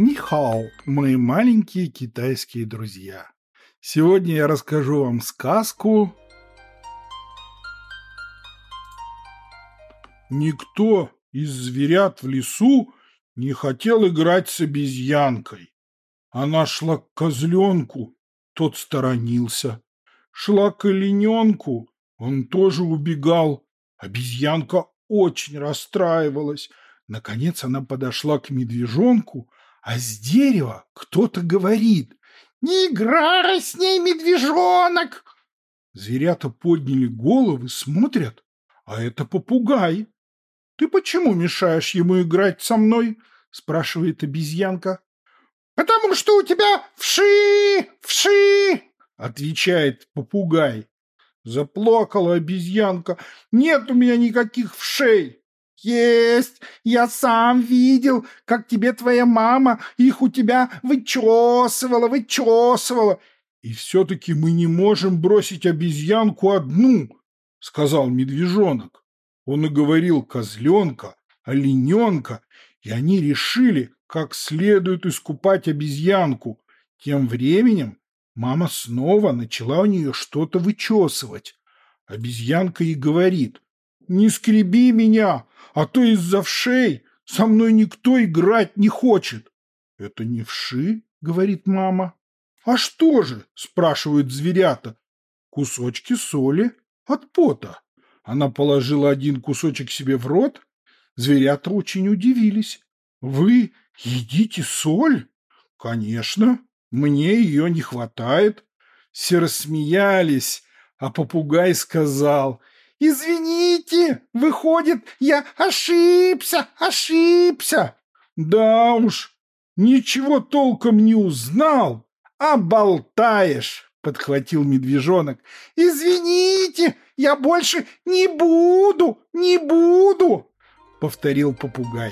Нихао, мои маленькие китайские друзья. Сегодня я расскажу вам сказку Никто из зверят в лесу не хотел играть с обезьянкой. Она шла к козленку, тот сторонился. Шла к олененку, он тоже убегал. Обезьянка очень расстраивалась. Наконец она подошла к медвежонку, а с дерева кто-то говорит «Не играй с ней, медвежонок!» Зверята подняли головы, смотрят, а это попугай. «Ты почему мешаешь ему играть со мной?» — спрашивает обезьянка. «Потому что у тебя вши, вши!» — отвечает попугай. Заплакала обезьянка. «Нет у меня никаких вшей!» «Есть! Я сам видел, как тебе твоя мама их у тебя вычесывала, вычесывала!» «И все-таки мы не можем бросить обезьянку одну!» — сказал медвежонок. Он уговорил козленка, олененка, и они решили, как следует искупать обезьянку. Тем временем мама снова начала у нее что-то вычесывать. Обезьянка и говорит, «Не скреби меня, а то из-за вшей со мной никто играть не хочет». «Это не вши?» — говорит мама. «А что же?» — спрашивают зверята. «Кусочки соли от пота». Она положила один кусочек себе в рот. Зверята очень удивились. «Вы едите соль?» «Конечно, мне ее не хватает». Все рассмеялись, а попугай сказал, «Извините, выходит, я ошибся, ошибся». «Да уж, ничего толком не узнал, а болтаешь». — подхватил медвежонок. «Извините, я больше не буду, не буду!» — повторил попугай.